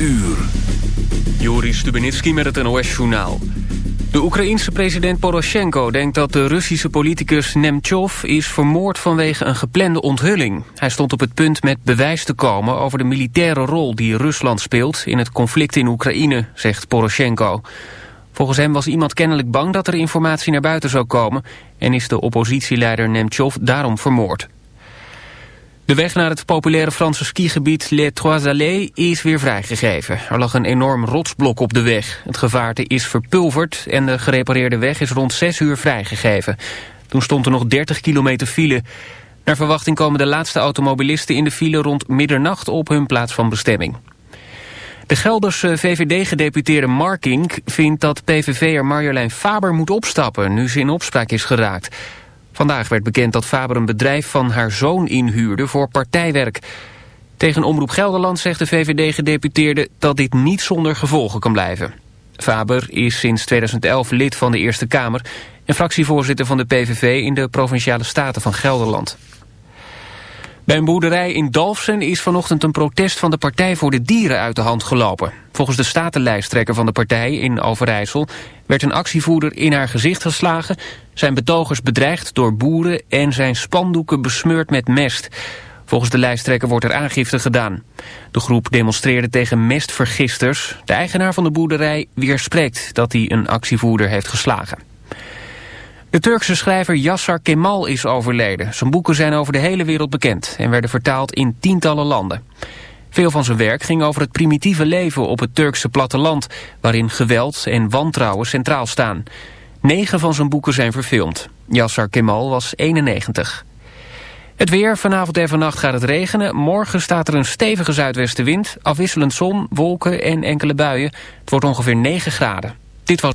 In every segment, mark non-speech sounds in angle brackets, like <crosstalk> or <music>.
uur. Joris Stubenitski met het NOS-journaal. De Oekraïense president Poroshenko denkt dat de Russische politicus Nemtsov is vermoord vanwege een geplande onthulling. Hij stond op het punt met bewijs te komen over de militaire rol die Rusland speelt in het conflict in Oekraïne, zegt Poroshenko. Volgens hem was iemand kennelijk bang dat er informatie naar buiten zou komen en is de oppositieleider Nemtsov daarom vermoord. De weg naar het populaire Franse skigebied Les Trois Allées is weer vrijgegeven. Er lag een enorm rotsblok op de weg. Het gevaarte is verpulverd en de gerepareerde weg is rond 6 uur vrijgegeven. Toen stond er nog 30 kilometer file. Naar verwachting komen de laatste automobilisten in de file rond middernacht op hun plaats van bestemming. De Gelderse VVD-gedeputeerde Marking vindt dat PVV'er Marjolein Faber moet opstappen... nu ze in opspraak is geraakt. Vandaag werd bekend dat Faber een bedrijf van haar zoon inhuurde voor partijwerk. Tegen Omroep Gelderland zegt de VVD-gedeputeerde dat dit niet zonder gevolgen kan blijven. Faber is sinds 2011 lid van de Eerste Kamer en fractievoorzitter van de PVV in de Provinciale Staten van Gelderland. Bij een boerderij in Dalfsen is vanochtend een protest van de Partij voor de Dieren uit de hand gelopen. Volgens de statenlijsttrekker van de partij in Overijssel werd een actievoerder in haar gezicht geslagen, zijn betogers bedreigd door boeren en zijn spandoeken besmeurd met mest. Volgens de lijsttrekker wordt er aangifte gedaan. De groep demonstreerde tegen mestvergisters. De eigenaar van de boerderij weerspreekt dat hij een actievoerder heeft geslagen. De Turkse schrijver Yassar Kemal is overleden. Zijn boeken zijn over de hele wereld bekend en werden vertaald in tientallen landen. Veel van zijn werk ging over het primitieve leven op het Turkse platteland... waarin geweld en wantrouwen centraal staan. Negen van zijn boeken zijn verfilmd. Yassar Kemal was 91. Het weer, vanavond en vannacht gaat het regenen. Morgen staat er een stevige zuidwestenwind, afwisselend zon, wolken en enkele buien. Het wordt ongeveer 9 graden. Dit was...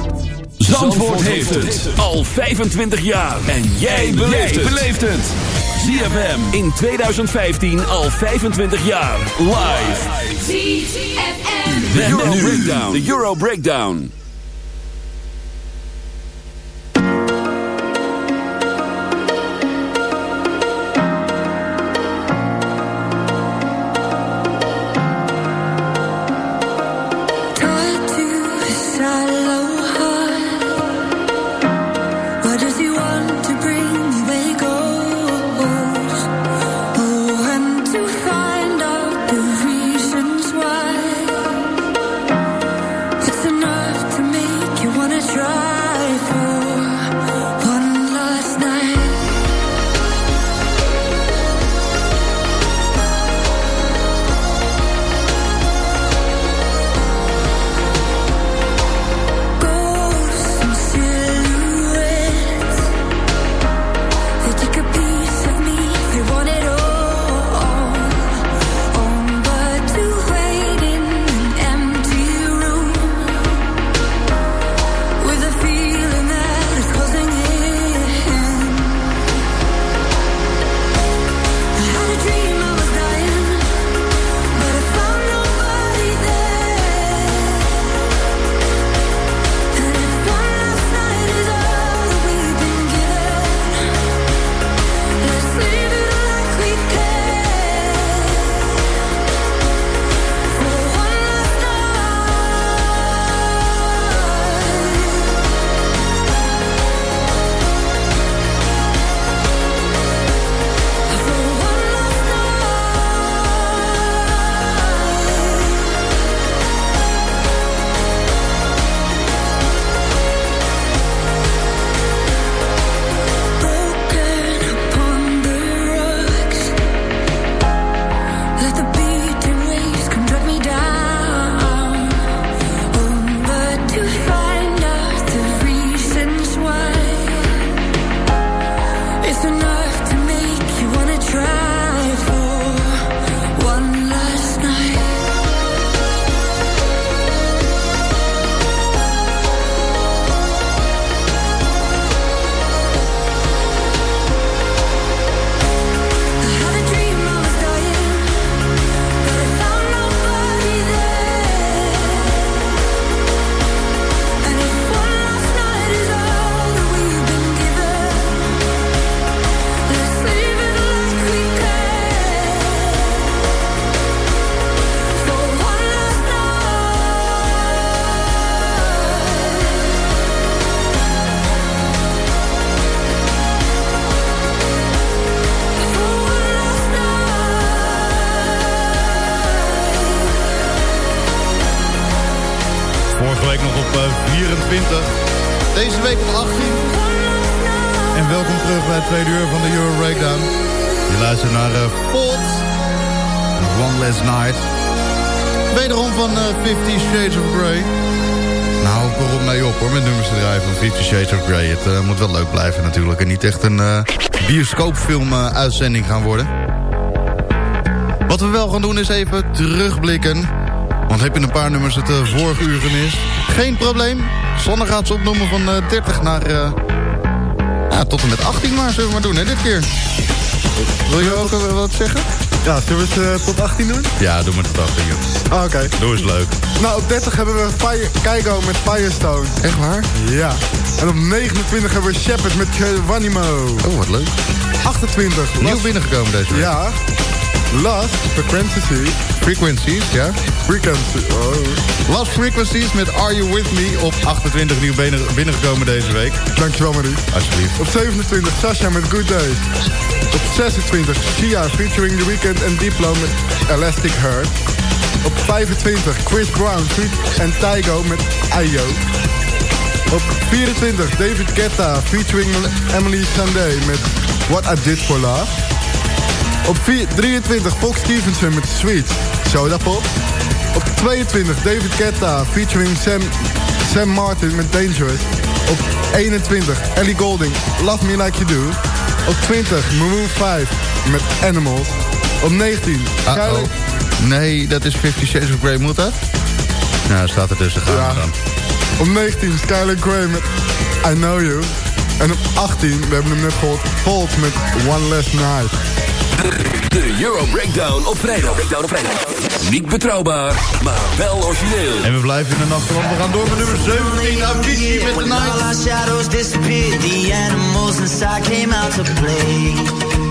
Zandvoort heeft het al 25 jaar. En jij beleeft het. ZFM in 2015 al 25 jaar. Live. ZFM. Met nu de Euro Breakdown. Blijven natuurlijk. En niet echt een uh, bioscoopfilm uitzending gaan worden. Wat we wel gaan doen is even terugblikken. Want heb je een paar nummers het uh, vorige uur gemist? Geen probleem. Sanne gaat ze opnoemen van uh, 30 naar... Ja, tot en met 18 maar zullen we maar doen, hè, dit keer. Wil je ook wat zeggen? Ja, zullen we het tot 18 doen? Ja, doe maar tot 18, joh. Ah, Oké. Okay. Doe eens leuk. Nou, op 30 hebben we Fire, Keigo met Firestone. Echt waar? Ja. En op 29 hebben we Shepard met Gewanimo. Oh, wat leuk. 28. Nieuw Last... binnengekomen deze week. Ja. Last Frequencies. Frequencies, ja. Frequencies, oh. Last Frequencies met Are You With Me op 28 nieuw binnengekomen deze week. Dankjewel Marie. Alsjeblieft. Op 27 Sasha met Good Days. Op 26 Shia featuring The Weeknd en Diplo met Elastic Heart. Op 25 Chris Brown en Tygo met Ayo. Op 24 David Guetta featuring Emily Sandé met What I Did For Love. Op 4, 23 Fox Stevenson met Sweet, Soda Pop. Op 22 David Guetta featuring Sam, Sam Martin met Dangerous. Op 21 Ellie Golding, Love Me Like You Do. Op 20 Maroon 5 met Animals. Op 19 uh -oh. Nee, dat is Fifty Shades of Grey, moet dat? Nou, staat er tussen, gaan ja. dan. Op 19 Skylar Grey met I Know You. En op 18, we hebben hem net gehoord, Volt met One Less Night. De Euro Breakdown op vrijdag. Breakdown op vrijdag. Niet betrouwbaar, maar wel origineel. En we blijven in de nacht, want we gaan door met nummer 17. Avicii met The Night. All our shadows disappeared, the animals inside came out to play.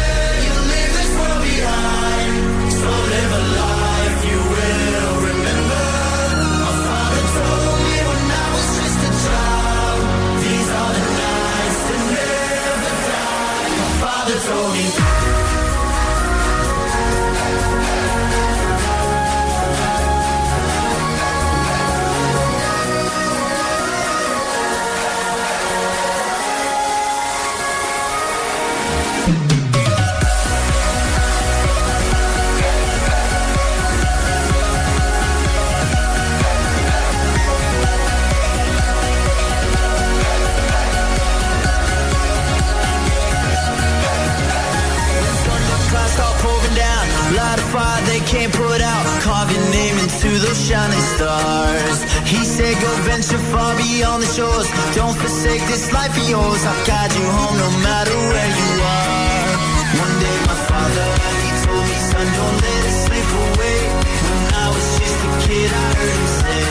forsake this life of yours. I'll guide you home no matter where you are. One day, my father, he told me, Son, don't let it slip away. When I was just a kid, I heard him say,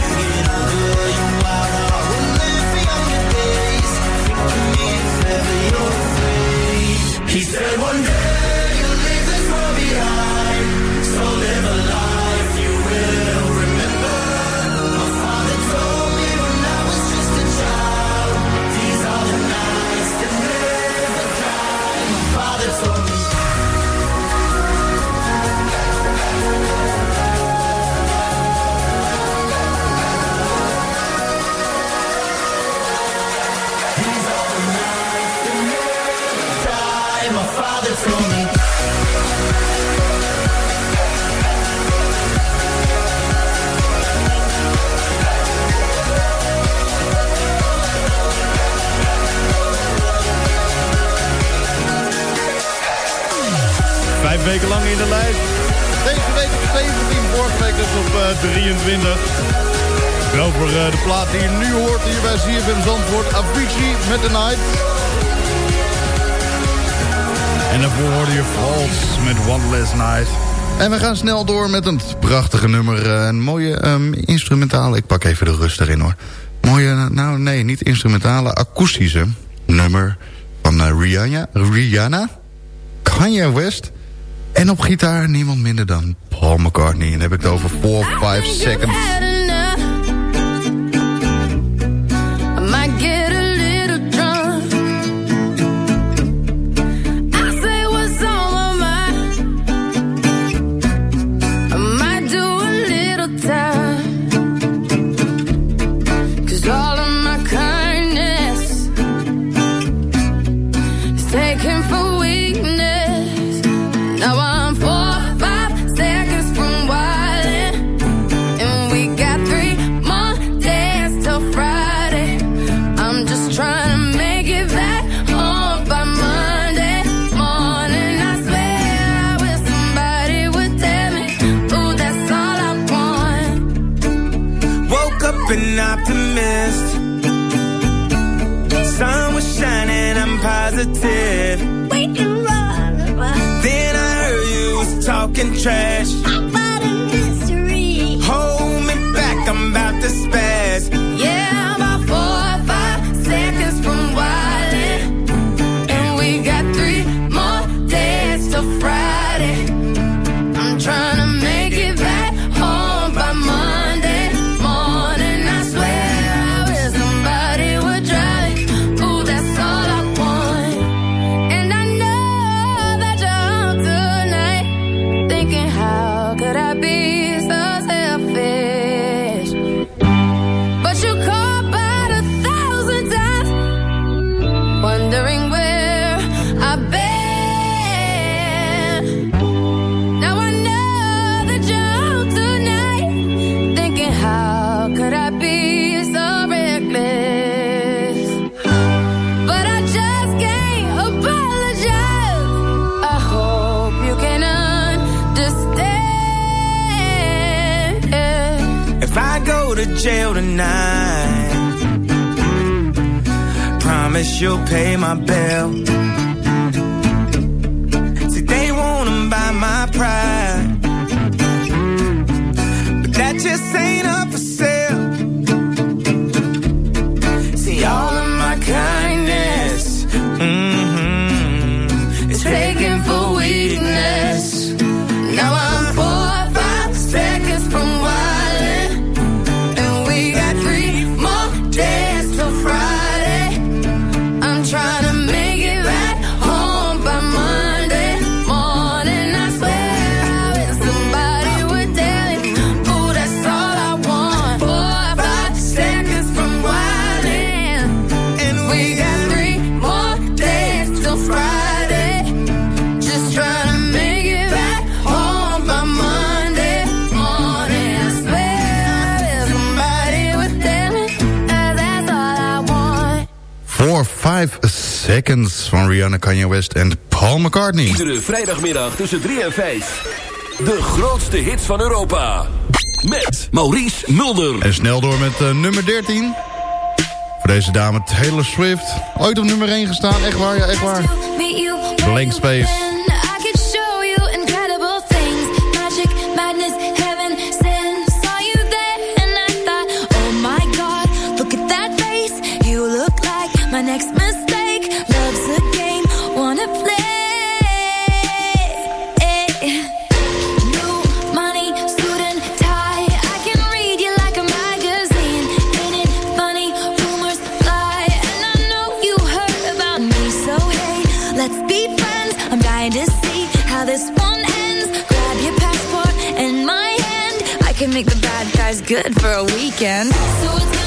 When you get older, you wild heart will live younger days. He said, weken lang in de lijst. Deze week 17, vorige week dus op eh, 23. Wel voor eh, de plaat die je nu hoort hier bij CFM Zandvoort. Avicii met de Night. En daarvoor hoorde je Vals met One Last Night. En we gaan snel door met een prachtige nummer. Eh, een mooie ehm, instrumentale... Ik pak even de rust erin hoor. Mooie, nou nee, niet instrumentale, akoestische nummer van uh, Rihanna. Rihanna? Kanye West? En op gitaar niemand minder dan Paul McCartney. En heb ik het over 4, 5 seconds. trash. promise you'll pay my bill. Seconds van Rihanna Kanye West en Paul McCartney. Iedere vrijdagmiddag tussen 3 en 5. De grootste hits van Europa. Met Maurice Mulder. En snel door met eh, nummer 13. Voor deze dame Taylor Swift. Ooit op nummer 1 gestaan. Echt waar, ja, echt waar. Blank Space. Magic, madness, heaven. Oh my god. Look at that face. You look like my next mistake good for a weekend. So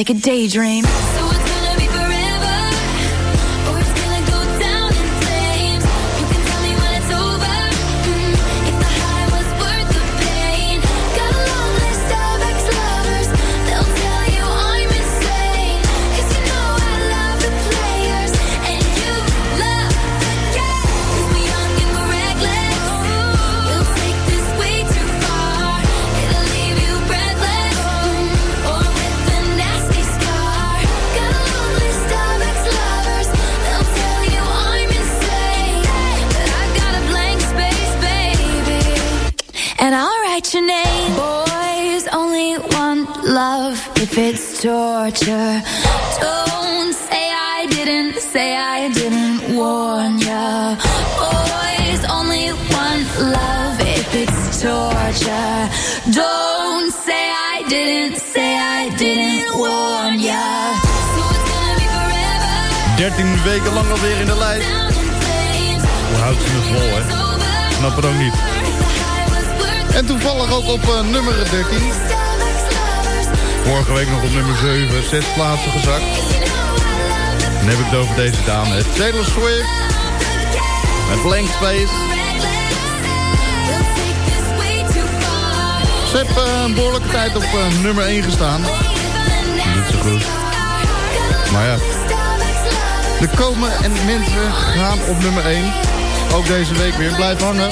like a daydream. So it's torture. Don't say I didn't, say I didn't warn ya. Boys only want love if it's torture. Don't say I didn't, say I didn't warn ya. So it's gonna be forever. 13 weken lang alweer in de lijst. Hoe houdt ze het vol, hè? Snap het ook niet. En toevallig ook op eh, nummer 13. Vorige week nog op nummer 7. Zes plaatsen gezakt. Dan heb ik het over deze dame. Taylor Swift. Met Blank Space. Ze heeft eh, een behoorlijke tijd op eh, nummer 1 gestaan. Niet zo goed. Maar ja. Er komen en mensen gaan op nummer 1. Ook deze week weer. Blijf hangen.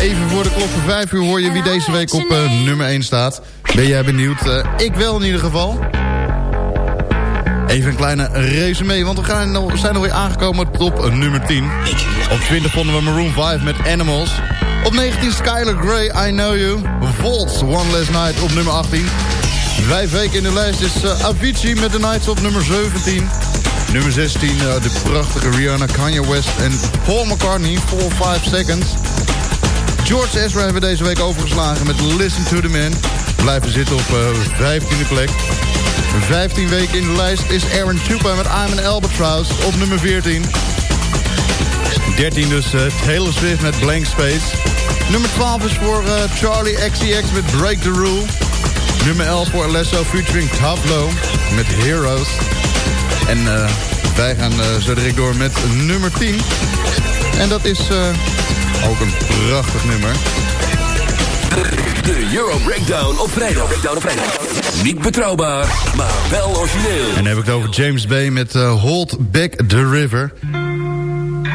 Even voor de klok van 5 uur hoor je wie deze week op eh, nummer 1 staat. Ben jij benieuwd? Eh, ik wel in ieder geval. Even een kleine resume, want we gaan zijn nog weer aangekomen op nummer 10. Op 20 vonden we Maroon 5 met Animals. Op 19 Skylar Grey, I Know You. Volts, One Last Night op nummer 18. Vijf weken in de lijst is eh, Avicii met The Nights op nummer 17. Nummer 16, eh, de prachtige Rihanna, Kanye West en Paul McCartney, 4-5 Seconds. George Ezra hebben we deze week overgeslagen met Listen to the Man. Blijven zitten op eh 15e plek. 15 weken in de lijst is Aaron Chupa met I'm an Albatross op nummer 14. 13 dus eh, Taylor Swift met Blank Space. Nummer 12 is voor eh, Charlie XCX met Break the Rule. Nummer 11 voor Alesso featuring Tablo met Heroes. En eh, wij gaan eh, zo direct door met nummer 10. En dat is eh, ook een prachtig nummer. De Euro Breakdown op vrijdag. Breakdown op vrijdag. Niet betrouwbaar, maar wel origineel. En dan heb ik het over James Bay met eh, Hold Back the River.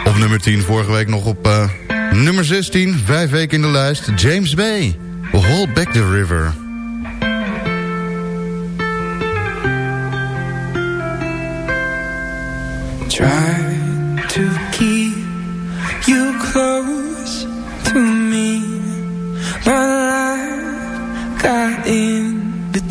Op nummer 10, vorige week nog op eh, nummer 16. Vijf weken in de lijst. James Bay, Hold Back the River. Try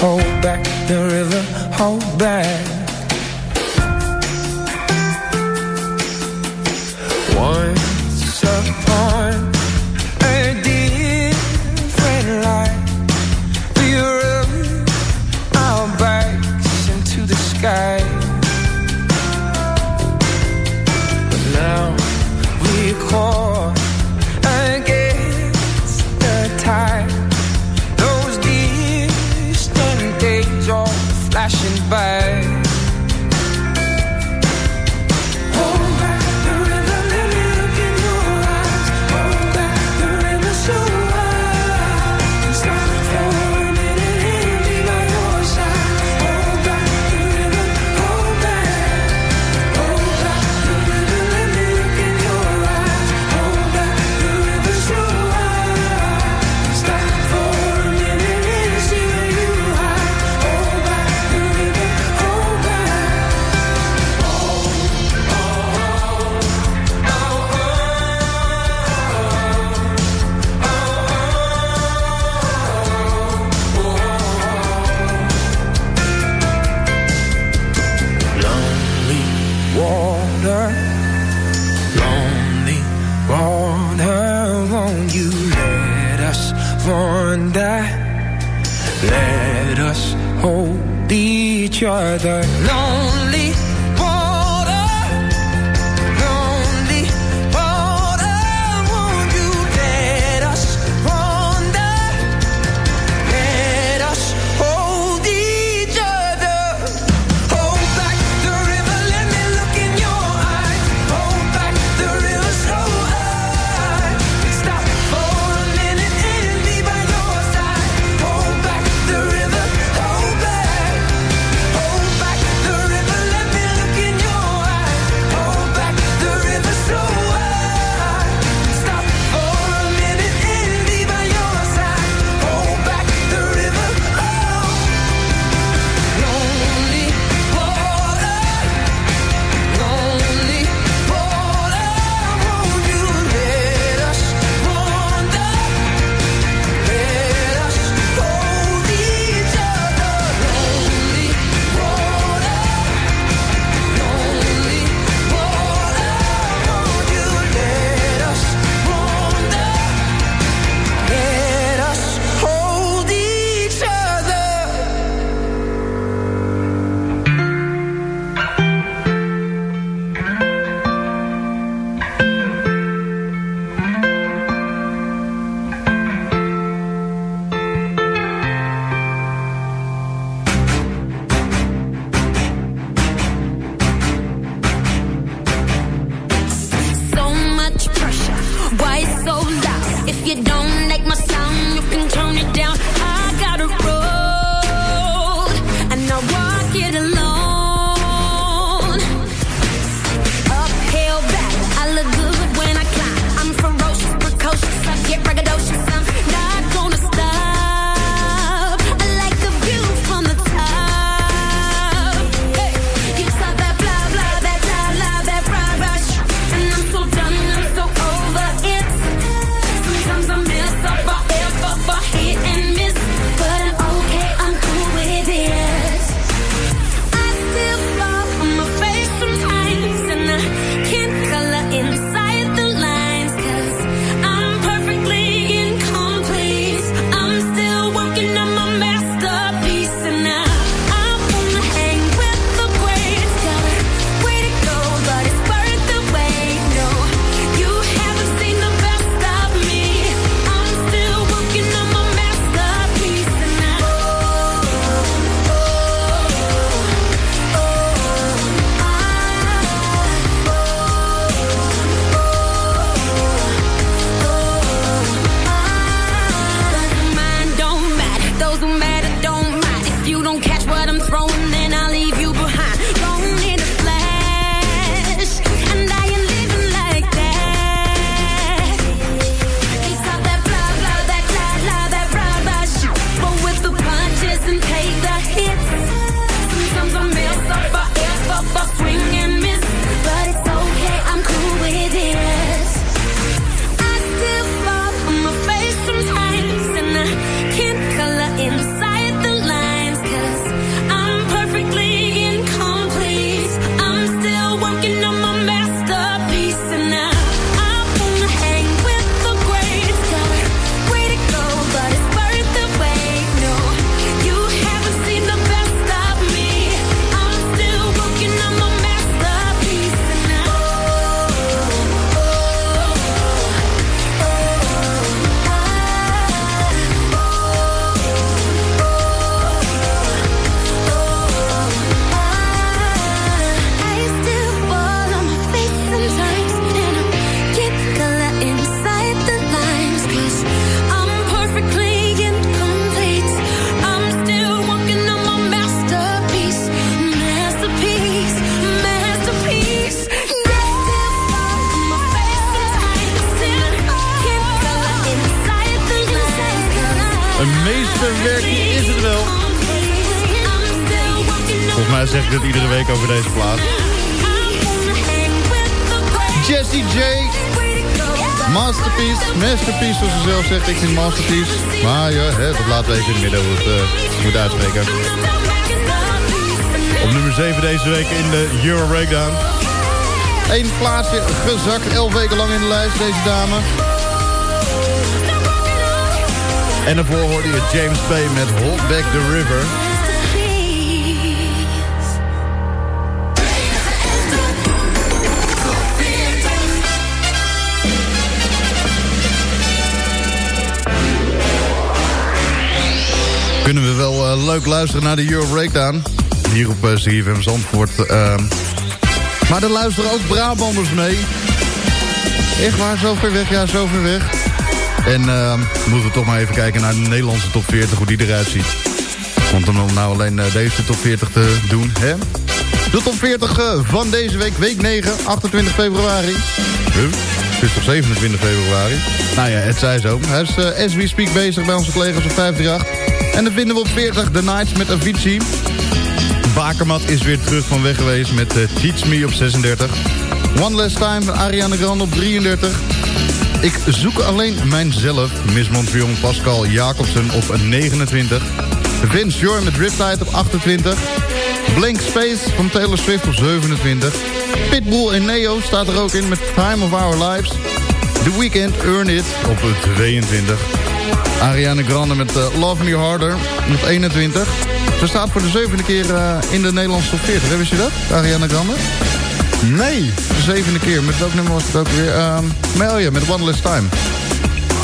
Hold back the river, hold back. over deze plaats. Jesse J. Masterpiece. Masterpiece, zoals ze zelf zegt. Ik vind masterpiece. Maar ja, dat laten we even in het midden hoe het eh, moet uitspreken. Op nummer 7 deze week in de Euro Breakdown. Eén plaatsje gezakt. Elf weken lang in de lijst, deze dame. En daarvoor hoorde je James Bay met Hold Back the River. Kunnen we wel eh, leuk luisteren naar de Euro Breakdown. Hier op uh, CFM Zandvoort. ehm. maar er luisteren ook Brabanders mee. Echt waar, zo ver weg? Ja, zo ver weg. En ehm, moeten we toch maar even kijken naar de Nederlandse top 40, hoe die eruit ziet. Want om nou alleen eh, deze top 40 te doen, hè? De top 40 eh, van deze week, week 9, 28 februari. Huh? Het is toch 27 februari? Nou ja, het zij zo. Hij is eh, we speak bezig bij onze collega's op 538. En dan vinden we op 40 The Nights met Avicii. Bakermat is weer terug van weg geweest met eh, Teach Me op 36. One Last Time van Ariana Grande op 33. Ik zoek alleen mijzelf. Miss Montreal Pascal Jacobsen op 29. Vince Joy met Riptide op 28. Blank Space van Taylor Swift op 27. Pitbull en Neo staat er ook in met Time of Our Lives. The Weeknd Earn It op 22. Ariana Grande met eh, Love Me Harder op 21. Ze staat voor de zevende keer eh, in de Nederlandse top 40. Wist je dat, Ariana Grande? Nee, de zevende keer. Met welk nummer was het ook weer? Um, maar oh ja, met One Less Time.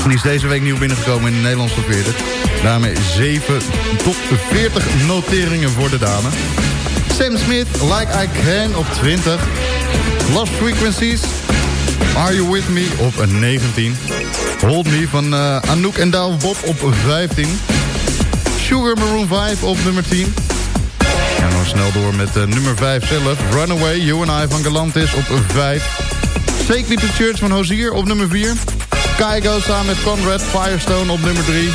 Die is deze week nieuw binnengekomen in de Nederlandse top 40. Daarmee 7 top 40 noteringen voor de dame. Sam Smith, Like I Can op 20. Lost Frequencies, Are You With Me op 19. Hold Me van uh, Anouk en Douwe Bob op 15. Sugar Maroon 5 op nummer 10. En dan snel door met uh, nummer 5 zelf. Runaway, You and I van Galantis op 5. Take Me to Church van Hozier op nummer 4. Kaigo samen met Conrad Firestone op nummer 3.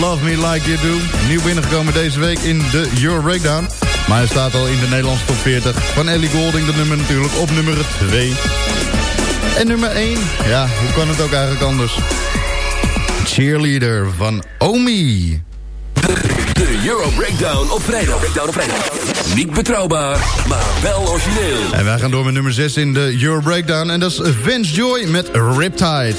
Love Me Like You Do. Nieuw binnengekomen deze week in de Euro Breakdown. Maar hij staat al in de Nederlandse top 40. Van Ellie Golding, de nummer natuurlijk, op nummer 2. En nummer 1, ja, hoe kan het ook eigenlijk anders? Cheerleader van Omi. De Euro Breakdown op vrijdag. Breakdown op vrijdag. Niet betrouwbaar, maar wel origineel. En wij gaan door met nummer 6 in de Euro Breakdown. En dat is Vince Joy met Riptide.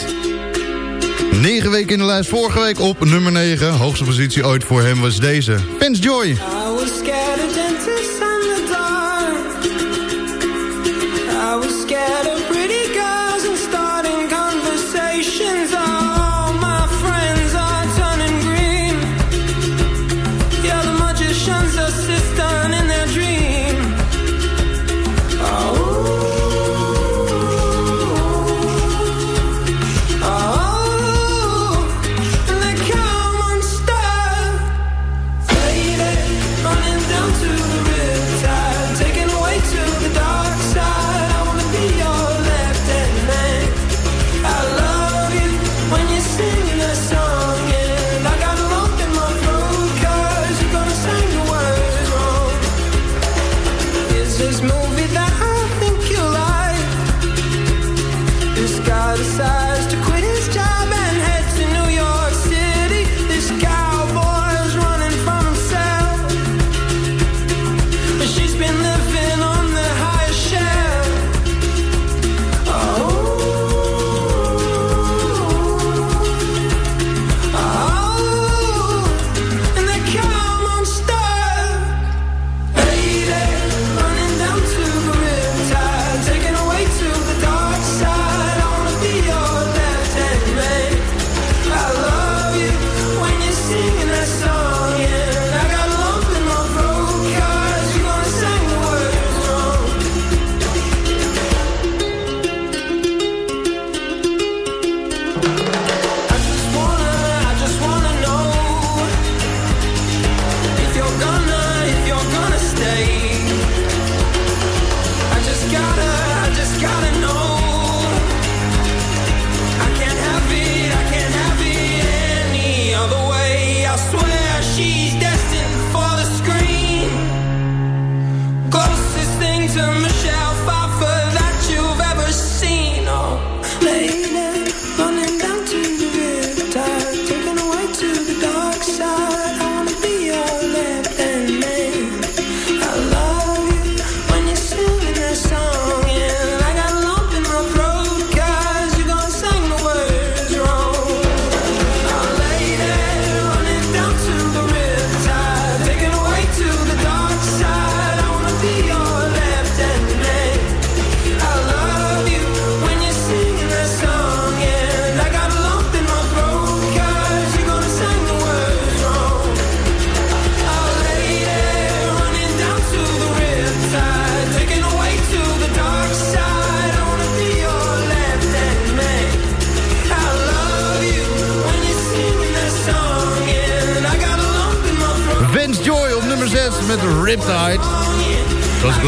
9 weken in de lijst, vorige week op nummer 9. Hoogste positie ooit voor hem was deze. Vince Joy. I was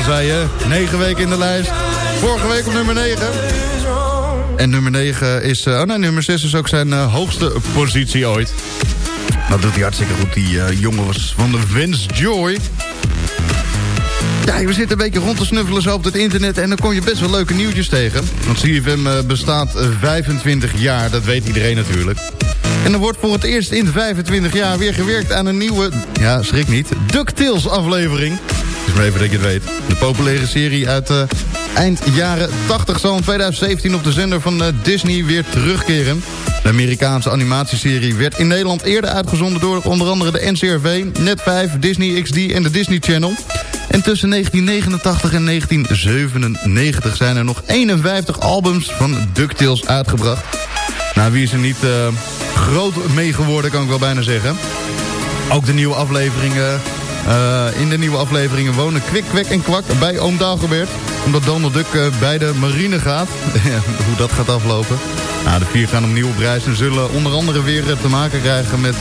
zei, hè, 9 weken in de lijst. Vorige week op nummer 9. En nummer 9 is... eh, oh nee, nummer 6 is ook zijn eh, hoogste positie ooit. Dat doet hij hartstikke goed. Die eh, jongen was van de Vince Joy. Ja, we zitten een beetje rond te snuffelen zo op het internet... en dan kom je best wel leuke nieuwtjes tegen. Want CFM bestaat eh, 25 jaar, dat weet iedereen natuurlijk. En er wordt voor het eerst in 25 jaar weer gewerkt aan een nieuwe... ja, schrik niet, DuckTales aflevering. Maar even dat je het weet. De populaire serie uit eh, eind jaren 80 zal in 2017 op de zender van eh, Disney weer terugkeren. De Amerikaanse animatieserie werd in Nederland eerder uitgezonden... door onder andere de NCRV, Net5, Disney XD en de Disney Channel... En tussen 1989 en 1997 zijn er nog 51 albums van DuckTales uitgebracht. Nou, wie is er niet eh, groot mee geworden, kan ik wel bijna zeggen. Ook de nieuwe afleveringen... eh, in de nieuwe afleveringen wonen Kwik, Kwek en Kwak bij oom Dagobert. Omdat Donald Duck eh, bij de marine gaat. <laughs> Hoe dat gaat aflopen. Nou, de vier gaan opnieuw op reis en zullen onder andere weer eh, te maken krijgen met...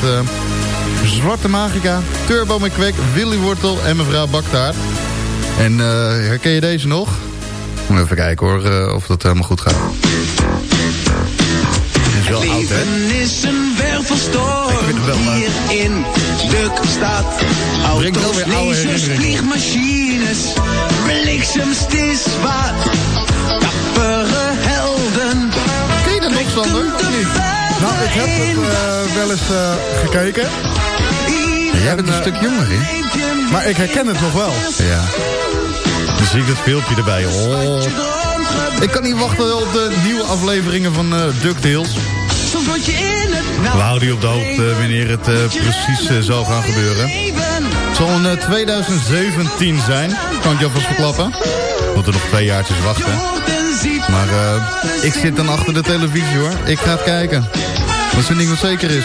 Zwarte Magica, Turbo McQuack, Willy Wortel en mevrouw Baktaart. En herken je deze nog? Moet even kijken hoor, of dat helemaal goed gaat. Is wel oud, hè? Leven is een wervelstorm Ik vind het wel leuk. hier in. Brengt wel Auto's, lasers, vliegmachines, bliksems, het is wat. Dappere helden. Ken je dat nog, Sander? Nou, ik heb het eh, wel eens eh, gekeken. Jij bent een En, stuk jonger, hè? Maar ik herken het nog wel. Ja. Dan zie ik dat filmpje erbij. Oh. Ik kan niet wachten op de nieuwe afleveringen van eh DuckTales. We houden je op de hoogte wanneer het eh, precies eh, zal gaan gebeuren. Het zal in eh, 2017 zijn, kan ik je alvast verklappen. Moeten nog twee jaartjes wachten. Maar eh, ik zit dan achter de televisie hoor. Ik ga het kijken. Is een ding wat zeker is.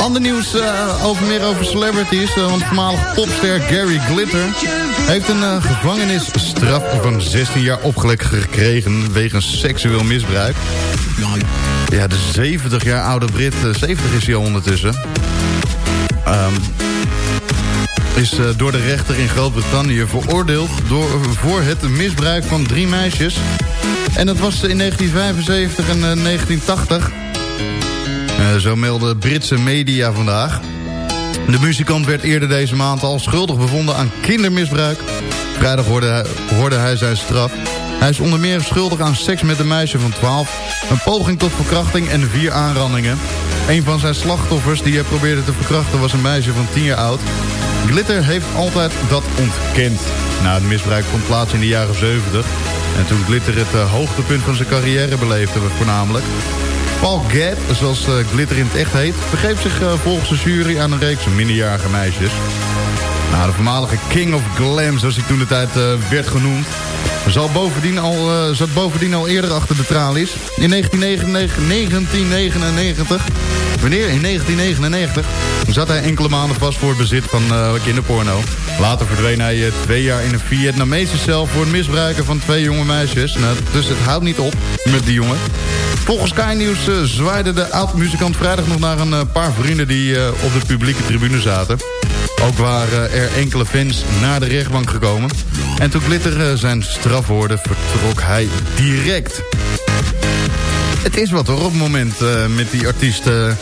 Ander nieuws eh, over meer over celebrities. eh, want voormalig popster Gary Glitter heeft een gevangenisstraf van 16 jaar opgelegd gekregen wegens seksueel misbruik. Ja, de 70 jaar oude Brit, eh, 70 is hij al ondertussen. Ehm, is eh, door de rechter in Groot-Brittannië veroordeeld door, voor het misbruik van drie meisjes. En dat was in 1975 en eh, 1980. Eh, zo melden Britse media vandaag. De muzikant werd eerder deze maand al schuldig bevonden aan kindermisbruik. Vrijdag hoorde hij, hoorde hij zijn straf. Hij is onder meer schuldig aan seks met een meisje van 12... een poging tot verkrachting en vier aanrandingen. Een van zijn slachtoffers die hij probeerde te verkrachten was een meisje van 10 jaar oud. Glitter heeft altijd dat ontkend. Nou, het misbruik vond plaats in de jaren 70. En toen Glitter het eh, hoogtepunt van zijn carrière beleefde voornamelijk... Paul Gadd, zoals eh, Glitter in het echt heet... vergeeft zich eh, volgens de jury aan een reeks minderjarige meisjes. Nou, de voormalige King of Glam, zoals hij toen de tijd werd genoemd... Zal bovendien al, eh, zat bovendien al eerder achter de tralies. In 1999, 1999, wanneer? In 1999 zat hij enkele maanden vast voor het bezit van eh, kinderporno. Later verdween hij eh, twee jaar in een Vietnamese cel... voor het misbruiken van twee jonge meisjes. Nou, dus het houdt niet op met die jongen. Volgens Sky News zwaaide de oud-muzikant vrijdag nog naar een paar vrienden... die op de publieke tribune zaten. Ook waren er enkele fans naar de rechtbank gekomen. En toen Glitter eh, zijn straf hoorde, vertrok hij direct. Het is wat hoor, op moment eh, met die artiesten...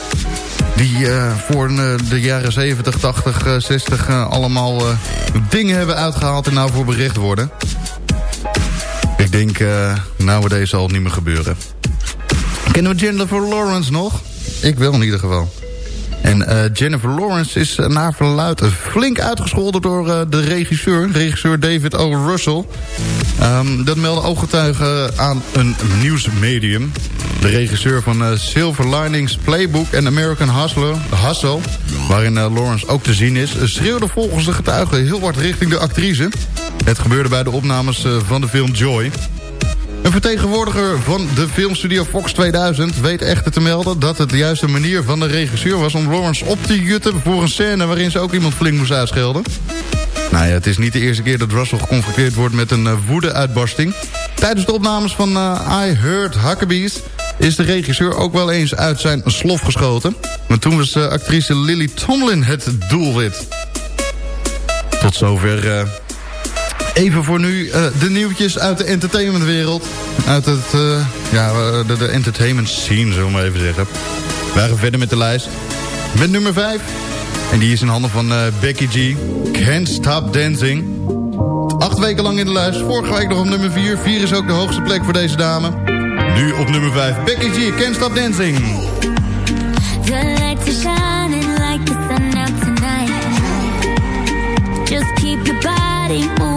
die eh, voor eh, de jaren 70, 80, eh, 60 eh, allemaal dingen hebben uitgehaald... en nou voor bericht worden. Ik denk, nou deze zal niet meer gebeuren. Kennen we Jennifer Lawrence nog? Ik wel in ieder geval. En eh, Jennifer Lawrence is eh, naar verluid flink uitgescholden door eh, de regisseur. Regisseur David O. Russell. Ehm, dat meldde ooggetuigen aan een nieuwsmedium. De regisseur van Silver Linings Playbook en American Hustle... waarin Lawrence ook te zien is... schreeuwde volgens de getuigen heel hard richting de actrice. Het gebeurde bij de opnames van de film Joy... Een vertegenwoordiger van de filmstudio Fox 2000 weet echter te melden... dat het de juiste manier van de regisseur was om Lawrence op te jutten... voor een scène waarin ze ook iemand flink moest uitschelden. Nou ja, het is niet de eerste keer dat Russell geconfronteerd wordt met een uh, woede-uitbarsting. Tijdens de opnames van uh, I Heard Huckabees... is de regisseur ook wel eens uit zijn slof geschoten. Maar toen was uh, actrice Lily Tomlin het doelwit. Tot zover eh, even voor nu eh, de nieuwtjes uit de entertainmentwereld. Uit het, eh, ja, eh, de, entertainment scene, zullen we maar even zeggen. Wij gaan verder met de lijst. Met nummer 5. En die is in handen van eh, Becky G. Can't Stop Dancing. Acht weken lang in de lijst. Vorige week nog op nummer 4. 4 is ook de hoogste plek voor deze dame. Nu op nummer 5. Becky G. Can't Stop Dancing. The lights are shining like the sun out tonight. Just keep your body moving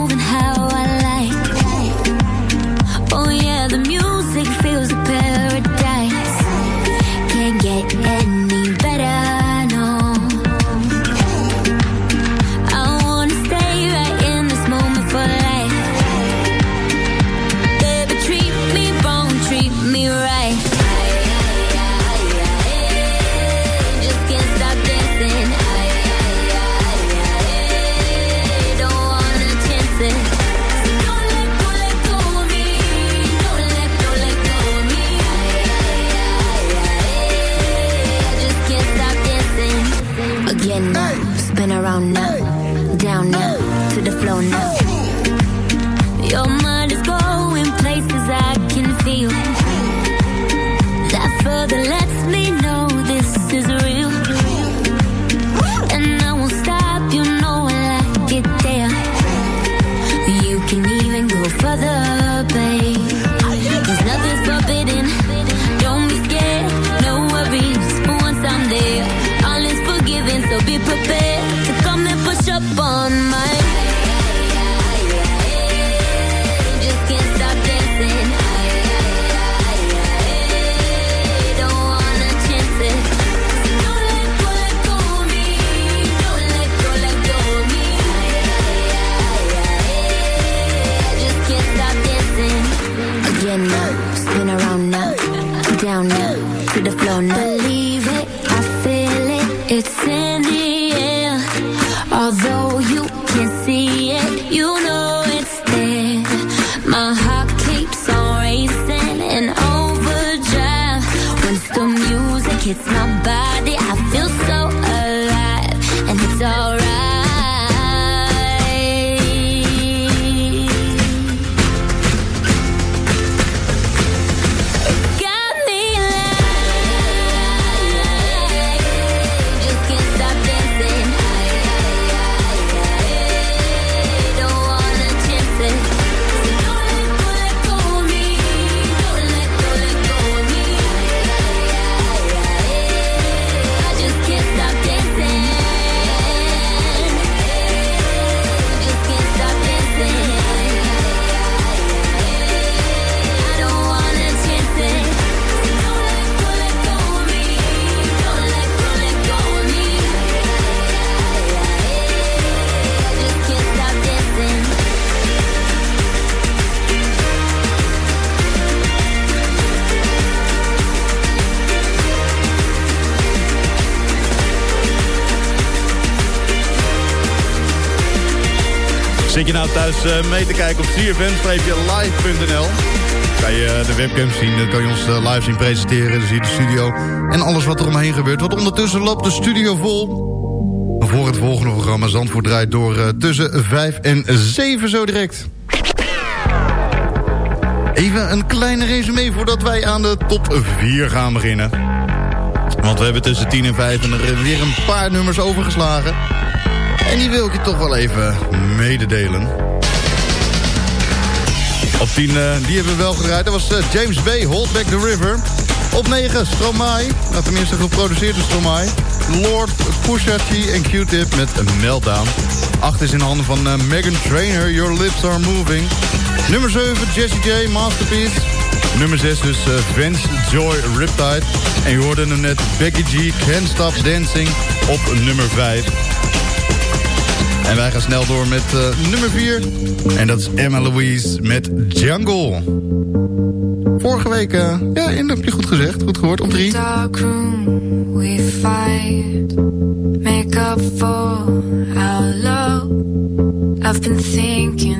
Nou thuis eh, mee te kijken op cfm-live.nl? Kan je eh, de webcam zien, dan kan je ons eh, live zien presenteren. Zie je de studio en alles wat er omheen gebeurt. Want ondertussen loopt de studio vol. Voor het volgende programma Zandvoort draait door tussen 5 en 7 zo direct. Even een kleine resume voordat wij aan de top 4 gaan beginnen. Want we hebben tussen 10 en 5 er weer een paar nummers overgeslagen. En die wil ik je toch wel even mededelen. Op 10, eh, die hebben we wel gedraaid. Dat was eh, James Bay, Hold Back the River. Op 9, Stromae. Nou, tenminste geproduceerd door Stromae. Lord, Pusha en Q-Tip met een Meltdown. 8 is in handen van eh, Megan Trainor, Your Lips Are Moving. Nummer 7, Jessie J, Masterpiece. Nummer 6 dus eh, Vince Joy Riptide. En je hoorde hem net Becky G, Can't Stop Dancing op nummer 5. En wij gaan snel door met eh, nummer 4. En dat is Emma Louise met Jungle. Vorige week, eh, ja, in, heb je goed gezegd, goed gehoord, om 3. dark room we fight make up for our love i've been thinking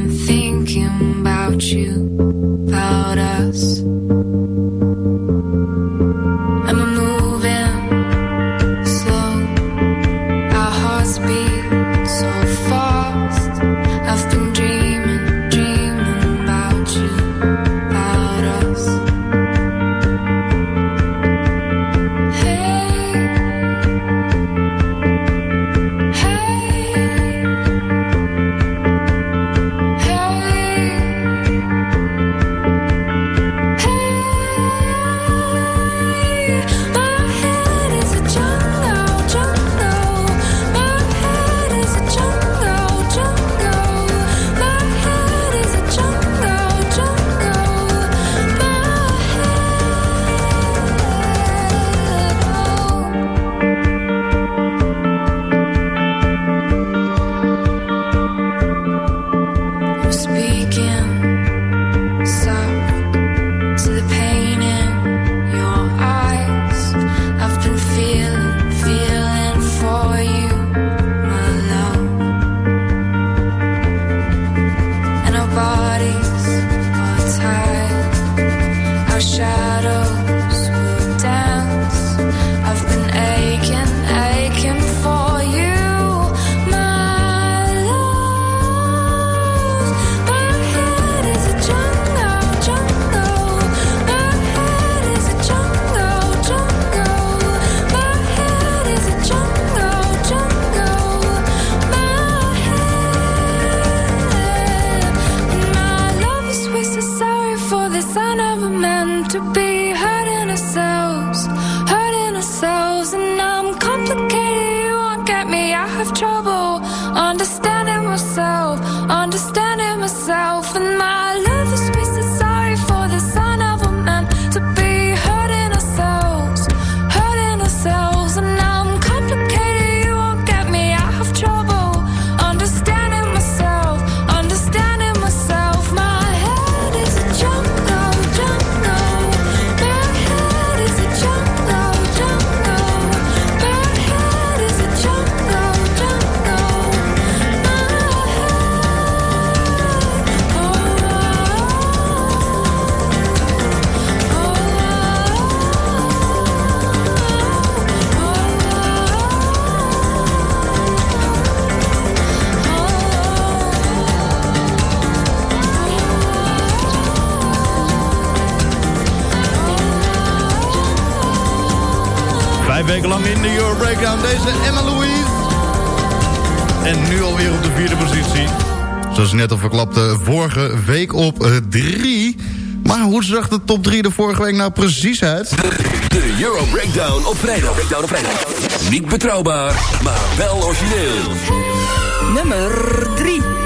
week lang in de Euro Breakdown. Deze Emma Louise. En nu alweer op de vierde positie. Zoals ik net al verklapte, eh, vorige week op eh, drie. Maar hoe zag de top 3 de vorige week nou precies uit? De Euro Breakdown op vrijdag. Breakdown op vrijdag. Niet betrouwbaar, maar wel origineel. Nummer 3.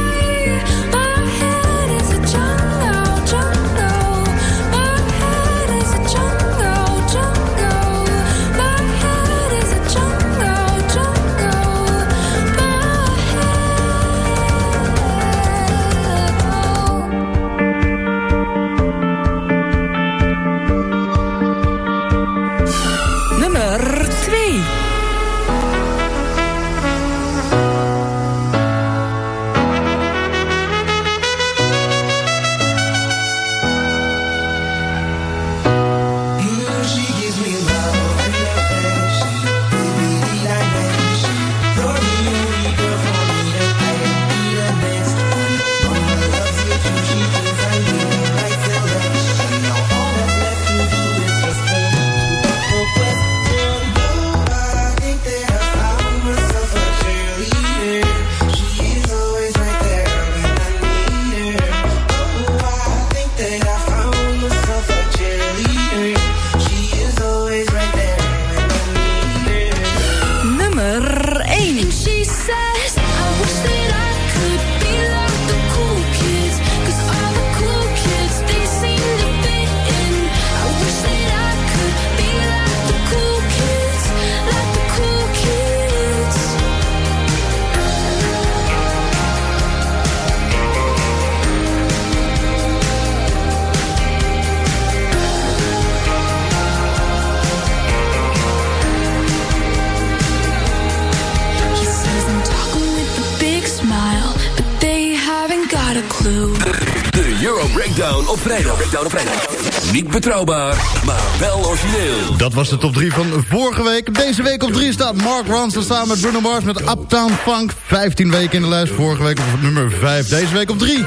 Op vrijdag. Op. Niet betrouwbaar, maar wel origineel. Dat was de top 3 van vorige week. Deze week op 3 staat Mark Ronson samen met Bruno Mars met Uptown Funk. 15 weken in de lijst. Vorige week op nummer 5. Deze week op 3.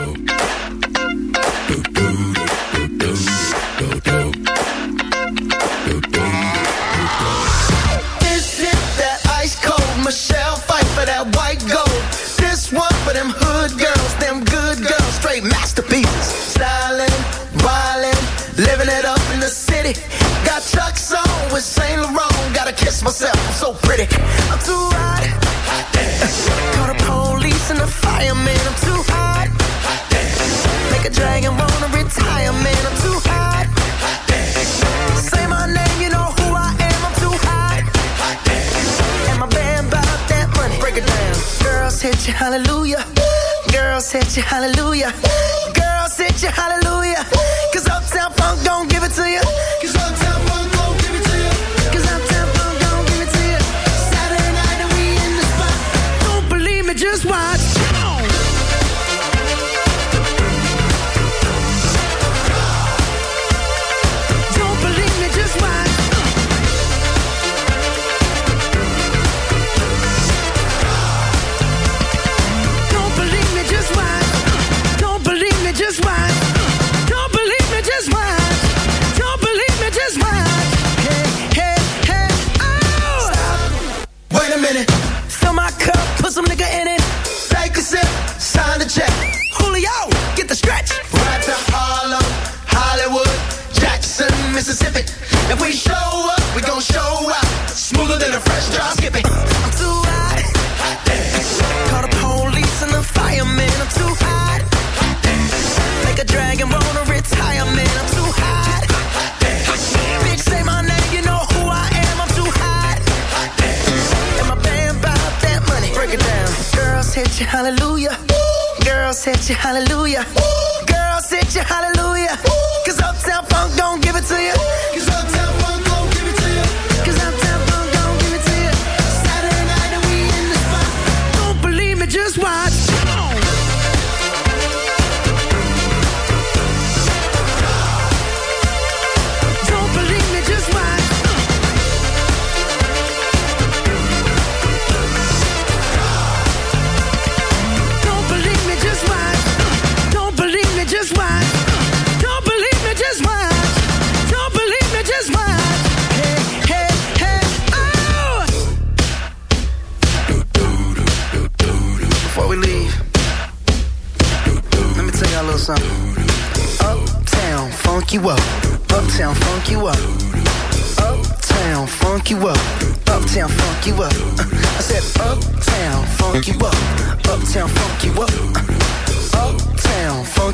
critic. I'm too hot. hot damn! Call the police and the fireman. I'm too hot. hot damn! Make a dragon wanna retire, man. I'm too hot. hot Say my name, you know who I am. I'm too hot. hot damn! and my band bought that money. Break it down. Girls hit you, hallelujah. Girls hit you, hallelujah. Girls hit you, hallelujah.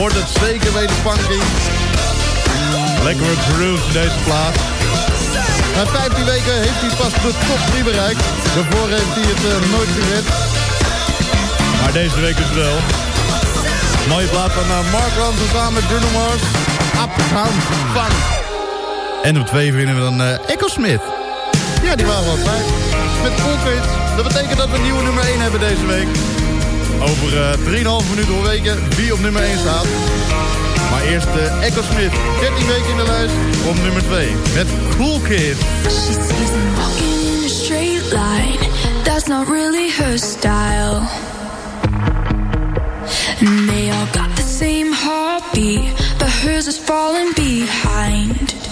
wordt het zeker weten funky. Lekkere groove deze plaats. Na 15 weken heeft hij pas de top 3 bereikt. Daarvoor heeft hij het uh, nooit gered. Maar deze week dus wel. Mooie plaat van uh, Mark Ramsen samen met Bruno Mars. Uptown Funk. En op 2 vinden we dan uh, Echo Smith. Ja, die waren wel fijn. Met Cool Dat betekent dat we nieuwe nummer 1 hebben deze week. Over eh, uh, 3,5 minuten hoor weken wie op nummer 1 staat. Maar eerst uh, Echo Smith, 13 weken in de lijst, op nummer 2 met Cool Kid. She's walking in straight line, that's not really her style. And they all got the same heartbeat, but hers is falling behind.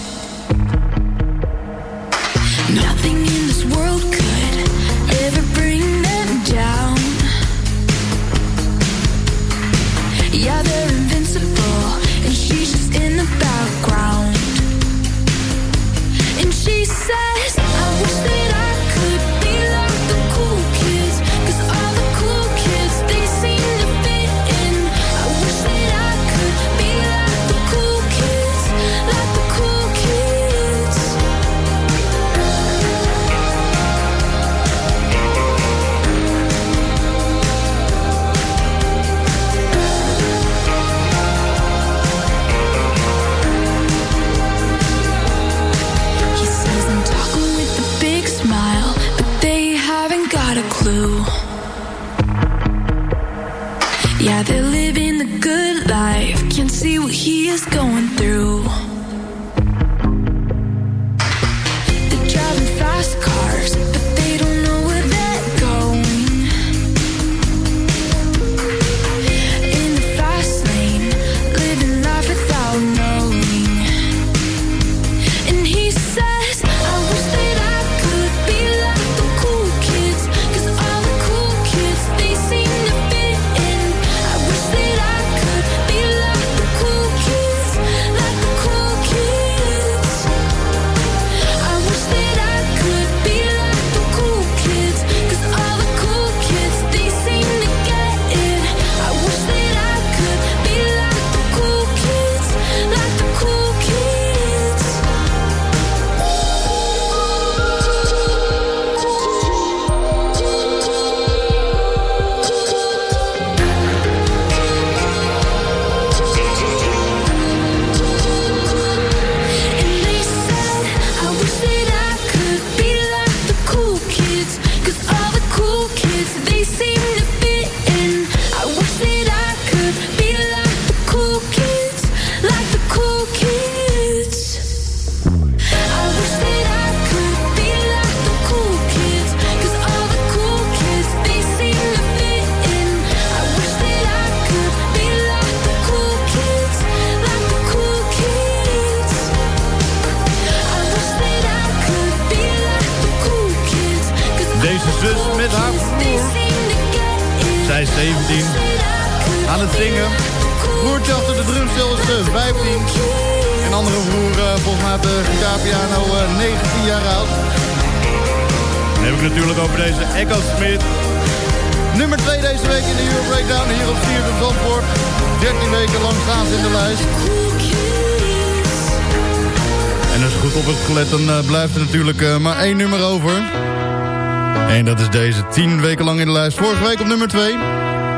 tien weken lang in de lijst. Vorige week op nummer 2.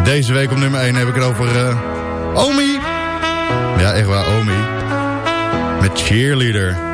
Deze week op nummer 1 heb ik het over uh, Omi. Ja, echt waar, Omi. Met Cheerleader.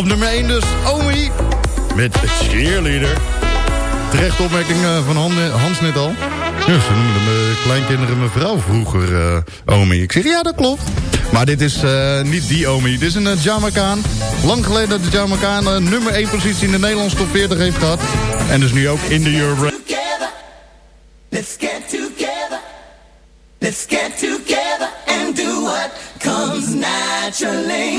Op nummer 1 dus Omi met Cheerleader. Terecht opmerking eh, van Hans net al. Ja, ze noemden mijn kleinkinderen mevrouw vroeger eh, Omi. Ik zeg, ja, dat klopt. Maar dit is uh, niet die Omi. Dit is een uh, Lang geleden dat de Jamakaan nummer 1 positie in de Nederlandse top 40 heeft gehad. En dus nu ook in de Euro... Together. Let's get together. Let's get together and do what comes naturally.